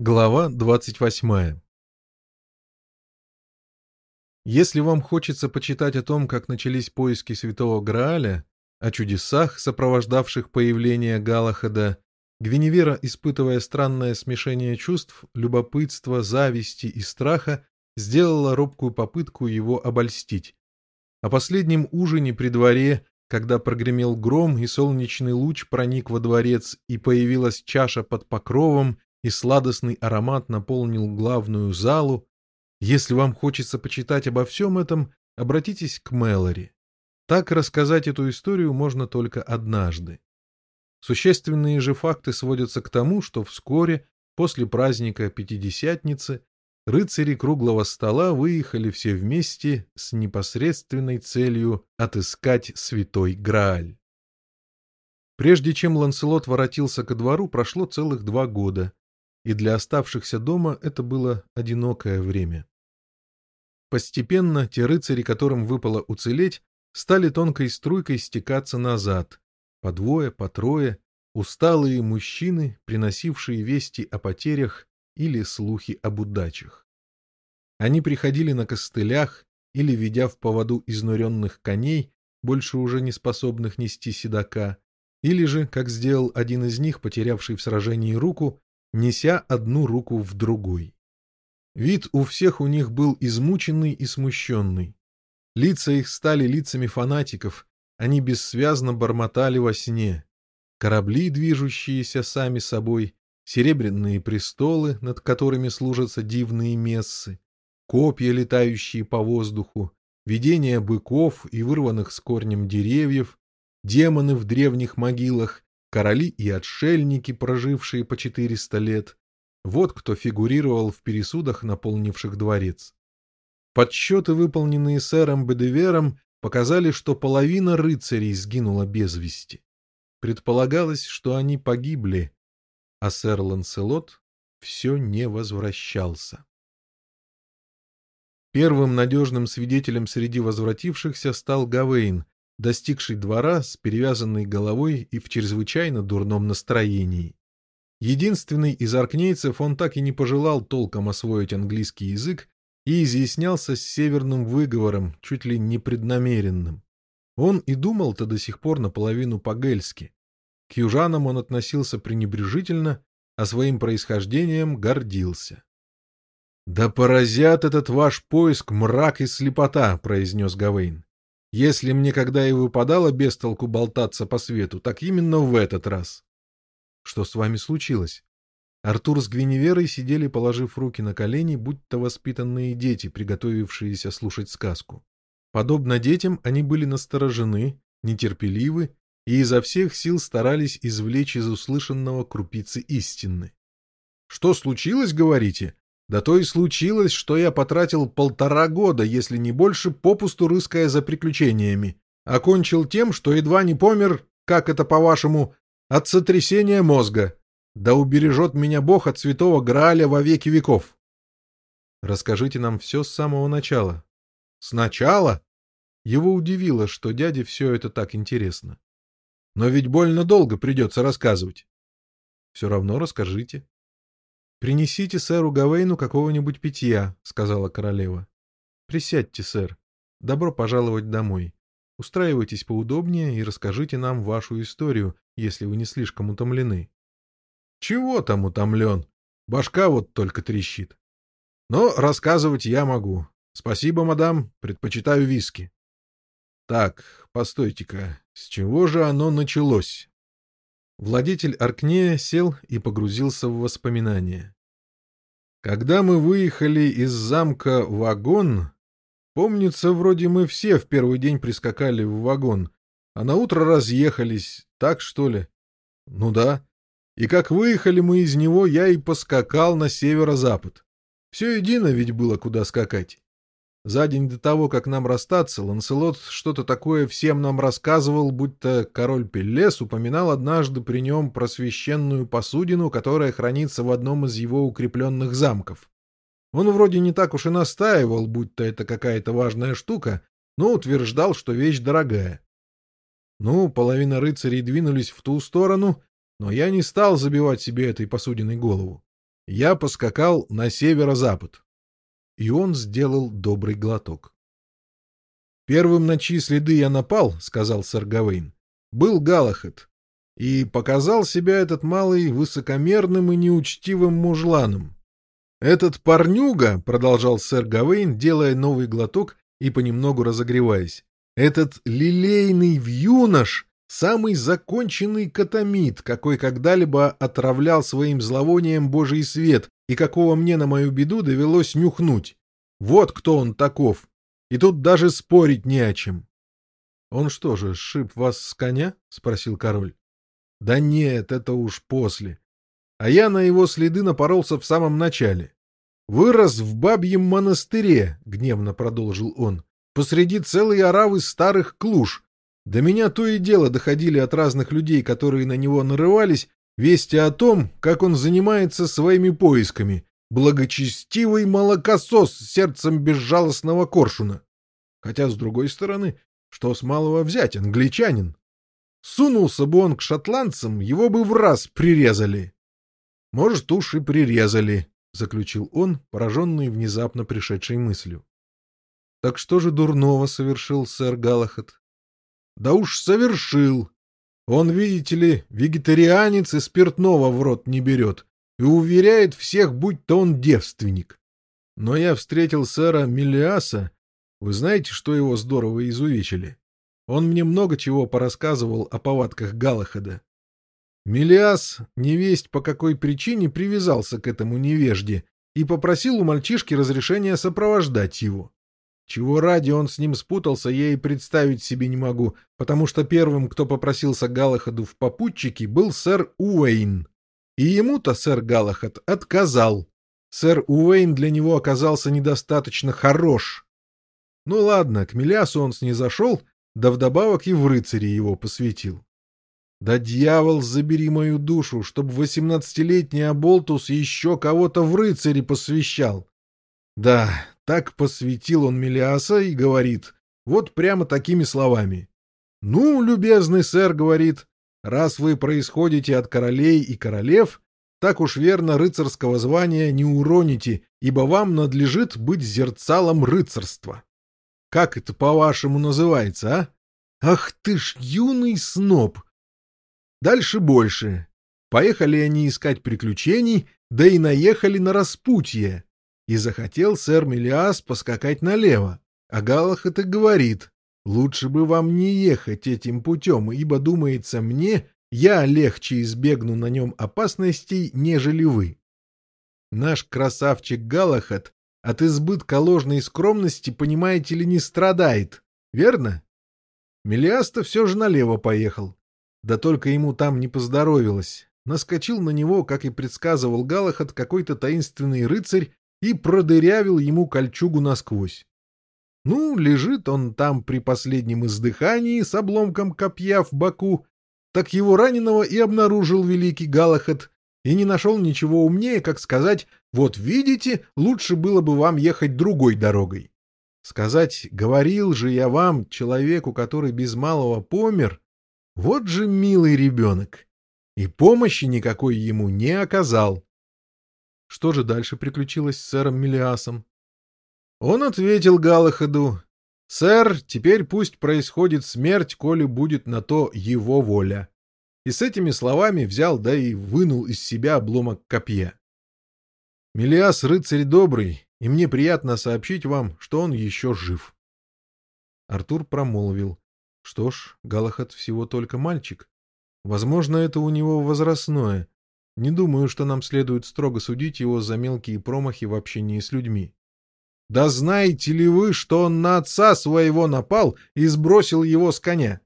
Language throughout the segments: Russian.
Глава 28 Если вам хочется почитать о том, как начались поиски Святого Грааля, о чудесах, сопровождавших появление Галахада, Гвиневера, испытывая странное смешение чувств, любопытства, зависти и страха, сделала робкую попытку его обольстить. О последнем ужине при дворе, когда прогремел гром и солнечный луч проник во дворец и появилась чаша под покровом, и сладостный аромат наполнил главную залу. Если вам хочется почитать обо всем этом, обратитесь к Мэлори. Так рассказать эту историю можно только однажды. Существенные же факты сводятся к тому, что вскоре, после праздника Пятидесятницы, рыцари круглого стола выехали все вместе с непосредственной целью отыскать святой Грааль. Прежде чем Ланселот воротился ко двору, прошло целых два года, и для оставшихся дома это было одинокое время. Постепенно те рыцари, которым выпало уцелеть, стали тонкой струйкой стекаться назад, по двое, по трое, усталые мужчины, приносившие вести о потерях или слухи об удачах. Они приходили на костылях или, ведя в поводу изнуренных коней, больше уже не способных нести седока, или же, как сделал один из них, потерявший в сражении руку, неся одну руку в другой. Вид у всех у них был измученный и смущенный. Лица их стали лицами фанатиков, они бессвязно бормотали во сне. Корабли, движущиеся сами собой, серебряные престолы, над которыми служатся дивные мессы, копья, летающие по воздуху, видения быков и вырванных с корнем деревьев, демоны в древних могилах короли и отшельники, прожившие по 400 лет. Вот кто фигурировал в пересудах, наполнивших дворец. Подсчеты, выполненные сэром Бедевером, показали, что половина рыцарей сгинула без вести. Предполагалось, что они погибли, а сэр Ланселот все не возвращался. Первым надежным свидетелем среди возвратившихся стал Гавейн, достигший двора с перевязанной головой и в чрезвычайно дурном настроении. Единственный из аркнейцев он так и не пожелал толком освоить английский язык и изъяснялся с северным выговором, чуть ли не преднамеренным. Он и думал-то до сих пор наполовину по-гельски. К южанам он относился пренебрежительно, а своим происхождением гордился. — Да поразят этот ваш поиск мрак и слепота, — произнес Гавейн. Если мне когда и выпадало без толку болтаться по свету, так именно в этот раз. Что с вами случилось? Артур с Гвиневерой сидели, положив руки на колени, будто воспитанные дети, приготовившиеся слушать сказку. Подобно детям, они были насторожены, нетерпеливы и изо всех сил старались извлечь из услышанного крупицы истины. «Что случилось, говорите? Да то и случилось, что я потратил полтора года, если не больше, попусту рыская за приключениями. Окончил тем, что едва не помер, как это по-вашему, от сотрясения мозга. Да убережет меня Бог от святого Грааля во веки веков. Расскажите нам все с самого начала. Сначала? Его удивило, что дяде все это так интересно. Но ведь больно долго придется рассказывать. Все равно расскажите. «Принесите сэру Гавейну какого-нибудь питья», — сказала королева. «Присядьте, сэр. Добро пожаловать домой. Устраивайтесь поудобнее и расскажите нам вашу историю, если вы не слишком утомлены». «Чего там утомлен? Башка вот только трещит. Но рассказывать я могу. Спасибо, мадам, предпочитаю виски». «Так, постойте-ка, с чего же оно началось?» Владетель Аркнея сел и погрузился в воспоминания. Когда мы выехали из замка вагон, помнится, вроде мы все в первый день прискакали в вагон, а на утро разъехались, так что ли? Ну да. И как выехали мы из него, я и поскакал на северо-запад. Все едино ведь было, куда скакать. За день до того, как нам расстаться, Ланселот что-то такое всем нам рассказывал, будто король Пеллес упоминал однажды при нем про священную посудину, которая хранится в одном из его укрепленных замков. Он вроде не так уж и настаивал, будто это какая-то важная штука, но утверждал, что вещь дорогая. Ну, половина рыцарей двинулись в ту сторону, но я не стал забивать себе этой посудиной голову. Я поскакал на северо-запад. И он сделал добрый глоток. «Первым на чьи следы я напал, — сказал сэр Гавейн, — был Галахет, и показал себя этот малый высокомерным и неучтивым мужланом. Этот парнюга, — продолжал сэр Гавейн, делая новый глоток и понемногу разогреваясь, — этот лилейный вьюнош — самый законченный катамит, какой когда-либо отравлял своим зловонием божий свет и какого мне на мою беду довелось нюхнуть. Вот кто он таков. И тут даже спорить не о чем. — Он что же, сшиб вас с коня? — спросил король. — Да нет, это уж после. А я на его следы напоролся в самом начале. Вырос в бабьем монастыре, — гневно продолжил он, — посреди целой оравы старых клуж. До меня то и дело доходили от разных людей, которые на него нарывались, вести о том, как он занимается своими поисками. Благочестивый молокосос с сердцем безжалостного коршуна. Хотя, с другой стороны, что с малого взять, англичанин? Сунулся бы он к шотландцам, его бы в раз прирезали. — Может, уж и прирезали, — заключил он, пораженный внезапно пришедшей мыслью. — Так что же дурного совершил сэр Галахат? — Да уж совершил. Он, видите ли, вегетарианец и спиртного в рот не берет и уверяет всех, будь то он девственник. Но я встретил сэра Миллиаса вы знаете, что его здорово изувечили? Он мне много чего порассказывал о повадках Галахада. Мелиас, невесть по какой причине, привязался к этому невежде и попросил у мальчишки разрешения сопровождать его. Чего ради он с ним спутался, я и представить себе не могу, потому что первым, кто попросился Галахаду в попутчики, был сэр Уэйн. И ему-то сэр Галахад отказал. Сэр Уэйн для него оказался недостаточно хорош. Ну ладно, к Милясу он снизошел, да вдобавок и в рыцаре его посвятил. Да дьявол, забери мою душу, чтоб восемнадцатилетний Аболтус еще кого-то в рыцаре посвящал. Да, так посвятил он Мелиаса и говорит, вот прямо такими словами. «Ну, любезный сэр, — говорит, — раз вы происходите от королей и королев, так уж верно рыцарского звания не уроните, ибо вам надлежит быть зерцалом рыцарства». Как это, по-вашему, называется, а? Ах ты ж юный сноб! Дальше больше. Поехали они искать приключений, да и наехали на распутье. И захотел сэр Мелиас поскакать налево. А Галах это говорит. Лучше бы вам не ехать этим путем, ибо, думается мне, я легче избегну на нем опасностей, нежели вы. Наш красавчик Галахат от избытка ложной скромности, понимаете ли, не страдает. Верно? Мелиаста все же налево поехал. Да только ему там не поздоровилось. Наскочил на него, как и предсказывал Галахат, какой-то таинственный рыцарь и продырявил ему кольчугу насквозь. Ну, лежит он там при последнем издыхании с обломком копья в боку, так его раненого и обнаружил великий Галахат, и не нашел ничего умнее, как сказать «Вот видите, лучше было бы вам ехать другой дорогой». Сказать «Говорил же я вам, человеку, который без малого помер», вот же милый ребенок. И помощи никакой ему не оказал. Что же дальше приключилось с сэром Мелиасом? Он ответил Галахаду, «Сэр, теперь пусть происходит смерть, коли будет на то его воля» и с этими словами взял, да и вынул из себя обломок копья. Мелиас рыцарь добрый, и мне приятно сообщить вам, что он еще жив. Артур промолвил. Что ж, Галахат всего только мальчик. Возможно, это у него возрастное. Не думаю, что нам следует строго судить его за мелкие промахи в общении с людьми. Да знаете ли вы, что он на отца своего напал и сбросил его с коня?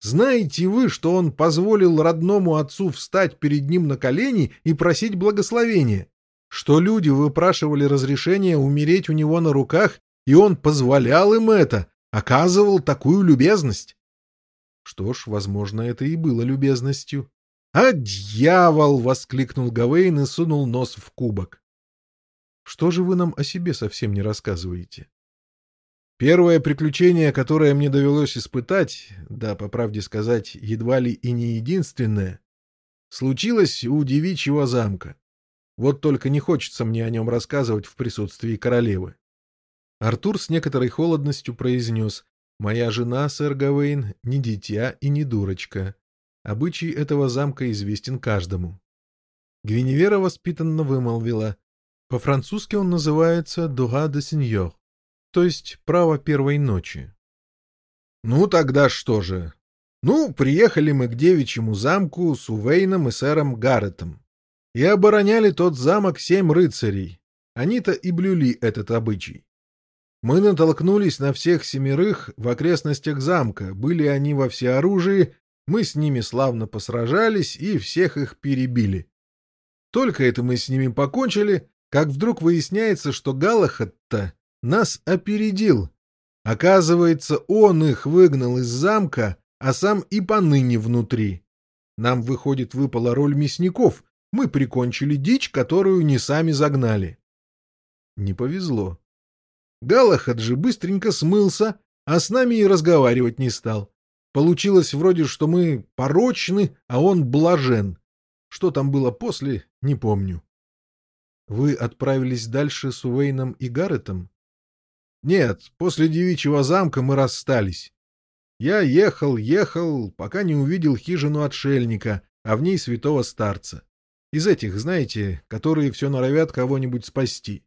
Знаете вы, что он позволил родному отцу встать перед ним на колени и просить благословения? Что люди выпрашивали разрешения умереть у него на руках, и он позволял им это, оказывал такую любезность? Что ж, возможно, это и было любезностью. «А дьявол!» — воскликнул Гавейн и сунул нос в кубок. «Что же вы нам о себе совсем не рассказываете?» Первое приключение, которое мне довелось испытать, да, по правде сказать, едва ли и не единственное, случилось у девичьего замка. Вот только не хочется мне о нем рассказывать в присутствии королевы. Артур с некоторой холодностью произнес, «Моя жена, сэр Гавейн, не дитя и не дурочка. Обычай этого замка известен каждому». Гвиневера воспитанно вымолвила, по-французски он называется «дуга де сеньор», то есть «право первой ночи». «Ну, тогда что же? Ну, приехали мы к девичьему замку с Увейном и сэром Гарретом. И обороняли тот замок семь рыцарей. Они-то и блюли этот обычай. Мы натолкнулись на всех семерых в окрестностях замка, были они во всеоружии, мы с ними славно посражались и всех их перебили. Только это мы с ними покончили, как вдруг выясняется, что Галахад-то нас опередил. Оказывается, он их выгнал из замка, а сам и поныне внутри. Нам, выходит, выпала роль мясников, мы прикончили дичь, которую не сами загнали. Не повезло. Галахад же быстренько смылся, а с нами и разговаривать не стал. Получилось вроде, что мы порочны, а он блажен. Что там было после, не помню. Вы отправились дальше с Уэйном и Гарретом? Нет, после девичьего замка мы расстались. Я ехал, ехал, пока не увидел хижину отшельника, а в ней святого старца. Из этих, знаете, которые все норовят кого-нибудь спасти.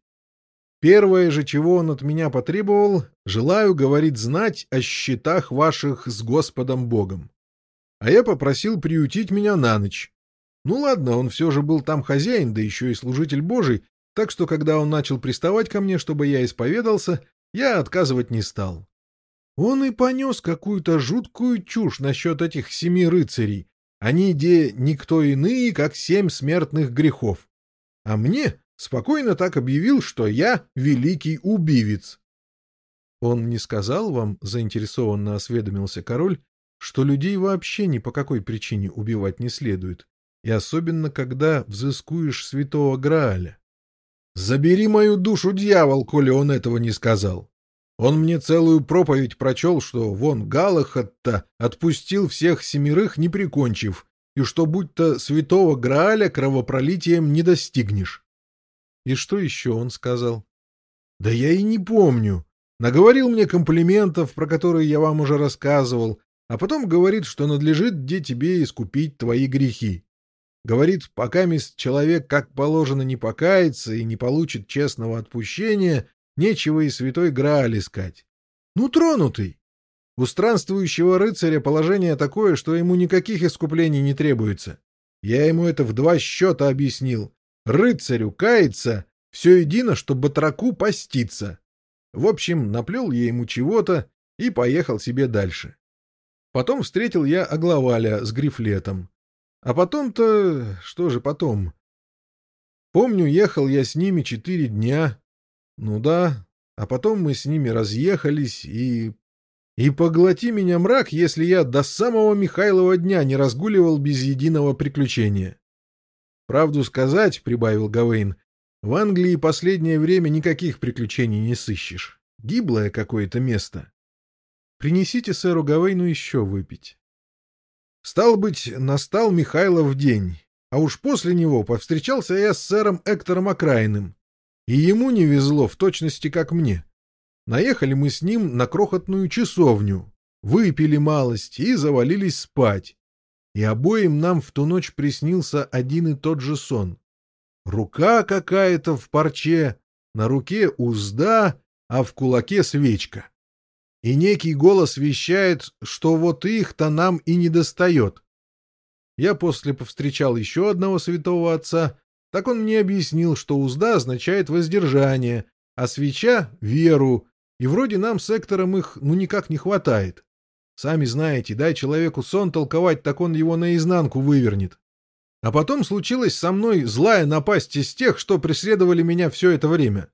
Первое же, чего он от меня потребовал, желаю, говорит, знать о счетах ваших с Господом Богом. А я попросил приютить меня на ночь. Ну ладно, он все же был там хозяин, да еще и служитель Божий, так что когда он начал приставать ко мне, чтобы я исповедался, я отказывать не стал. Он и понес какую-то жуткую чушь насчет этих семи рыцарей. Они, где никто иные, как семь смертных грехов. А мне спокойно так объявил, что я великий убивец. Он не сказал вам, заинтересованно осведомился король, что людей вообще ни по какой причине убивать не следует, и особенно когда взыскуешь святого Грааля. Забери мою душу, дьявол, коли он этого не сказал. Он мне целую проповедь прочел, что вон Галахат-то отпустил всех семерых, не прикончив, и что будь-то святого Грааля кровопролитием не достигнешь. И что еще он сказал? Да я и не помню. Наговорил мне комплиментов, про которые я вам уже рассказывал, а потом говорит, что надлежит где тебе искупить твои грехи. Говорит, пока мисс человек как положено не покается и не получит честного отпущения, нечего и святой Грааль искать. Ну, тронутый. У странствующего рыцаря положение такое, что ему никаких искуплений не требуется. Я ему это в два счета объяснил, Рыцарю кается, все едино, что батраку поститься. В общем, наплел я ему чего-то и поехал себе дальше. Потом встретил я Агловаля с грифлетом. А потом-то... Что же потом? Помню, ехал я с ними четыре дня. Ну да. А потом мы с ними разъехались и... И поглоти меня мрак, если я до самого Михайлова дня не разгуливал без единого приключения. Правду сказать, — прибавил Гавейн, — в Англии последнее время никаких приключений не сыщешь. Гиблое какое-то место. Принесите сэру Гавейну еще выпить. Стал быть, настал Михайлов день, а уж после него повстречался я с сэром Эктором Окраиным, и ему не везло в точности, как мне. Наехали мы с ним на крохотную часовню, выпили малость и завалились спать и обоим нам в ту ночь приснился один и тот же сон. Рука какая-то в парче, на руке узда, а в кулаке свечка. И некий голос вещает, что вот их-то нам и не достает. Я после повстречал еще одного святого отца, так он мне объяснил, что узда означает воздержание, а свеча — веру, и вроде нам с Эктором их ну никак не хватает. Сами знаете, дай человеку сон толковать, так он его наизнанку вывернет. А потом случилась со мной злая напасть из тех, что преследовали меня все это время.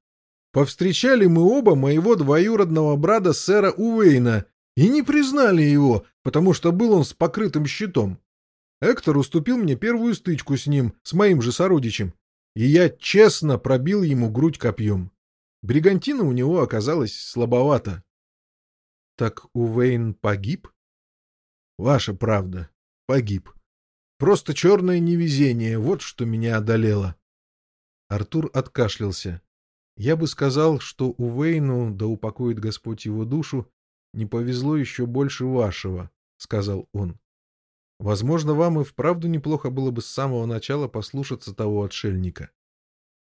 Повстречали мы оба моего двоюродного брата сэра Уэйна и не признали его, потому что был он с покрытым щитом. Эктор уступил мне первую стычку с ним, с моим же сородичем, и я честно пробил ему грудь копьем. Бригантина у него оказалась слабовата. Так Увейн погиб? Ваша правда, погиб. Просто черное невезение, вот что меня одолело. Артур откашлялся. Я бы сказал, что у Вейну, да упокоит Господь его душу, не повезло еще больше вашего, — сказал он. Возможно, вам и вправду неплохо было бы с самого начала послушаться того отшельника.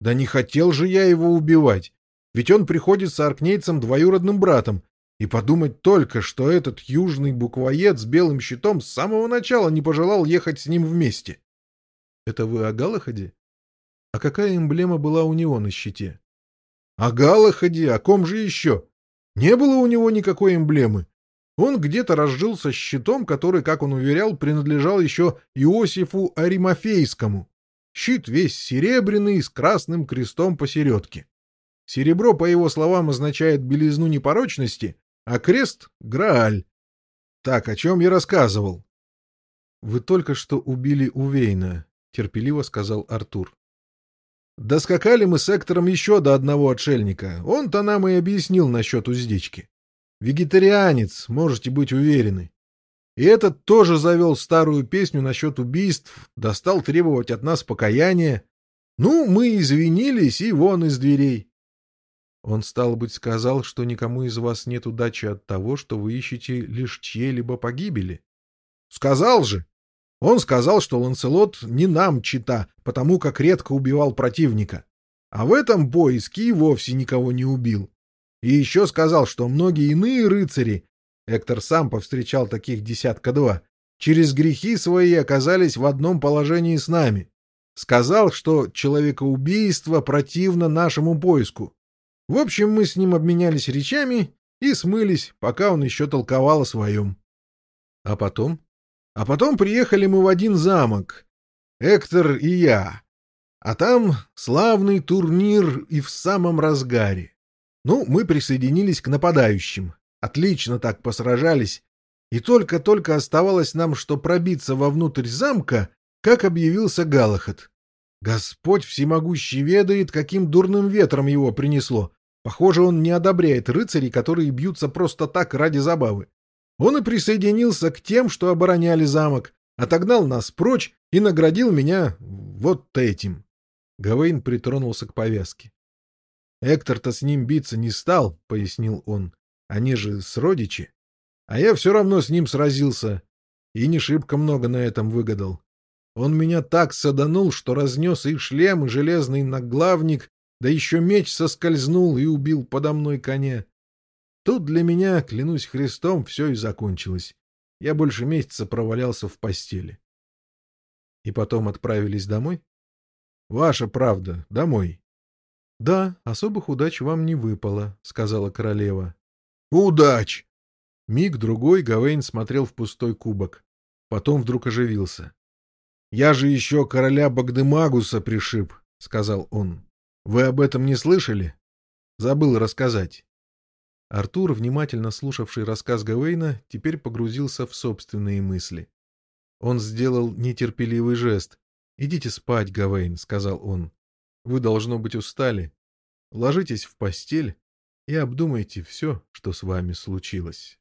Да не хотел же я его убивать, ведь он приходится аркнейцам двоюродным братом, и подумать только, что этот южный буквоед с белым щитом с самого начала не пожелал ехать с ним вместе. — Это вы о Галахаде? А какая эмблема была у него на щите? — О Галахаде? О ком же еще? Не было у него никакой эмблемы. Он где-то разжился щитом, который, как он уверял, принадлежал еще Иосифу Аримофейскому. Щит весь серебряный, с красным крестом посередке. Серебро, по его словам, означает белизну непорочности, а крест — Грааль. Так, о чем я рассказывал? — Вы только что убили Увейна, — терпеливо сказал Артур. — Доскакали мы с Эктором еще до одного отшельника. Он-то нам и объяснил насчет уздечки. Вегетарианец, можете быть уверены. И этот тоже завел старую песню насчет убийств, достал требовать от нас покаяния. Ну, мы извинились и вон из дверей. Он, стал быть, сказал, что никому из вас нет удачи от того, что вы ищете лишь чьей-либо погибели. Сказал же! Он сказал, что Ланселот не нам чита, потому как редко убивал противника. А в этом поиске и вовсе никого не убил. И еще сказал, что многие иные рыцари, Эктор сам повстречал таких десятка-два, через грехи свои оказались в одном положении с нами. Сказал, что человекоубийство противно нашему поиску, в общем, мы с ним обменялись речами и смылись, пока он еще толковал о своем. А потом? А потом приехали мы в один замок, Эктор и я. А там славный турнир и в самом разгаре. Ну, мы присоединились к нападающим. Отлично так посражались. И только-только оставалось нам, что пробиться вовнутрь замка, как объявился Галахат. Господь всемогущий ведает, каким дурным ветром его принесло. Похоже, он не одобряет рыцарей, которые бьются просто так ради забавы. Он и присоединился к тем, что обороняли замок, отогнал нас прочь и наградил меня вот этим. Гавейн притронулся к повязке. Эктор-то с ним биться не стал, — пояснил он. Они же сродичи. А я все равно с ним сразился. И не шибко много на этом выгадал. Он меня так саданул, что разнес и шлем, и железный наглавник, да еще меч соскользнул и убил подо мной коня. Тут для меня, клянусь Христом, все и закончилось. Я больше месяца провалялся в постели. И потом отправились домой? Ваша правда, домой. Да, особых удач вам не выпало, сказала королева. Удач! Миг другой Гавейн смотрел в пустой кубок. Потом вдруг оживился. Я же еще короля Багдемагуса пришиб, сказал он. Вы об этом не слышали? Забыл рассказать. Артур, внимательно слушавший рассказ Гавейна, теперь погрузился в собственные мысли. Он сделал нетерпеливый жест. «Идите спать, Гавейн», — сказал он. «Вы, должно быть, устали. Ложитесь в постель и обдумайте все, что с вами случилось».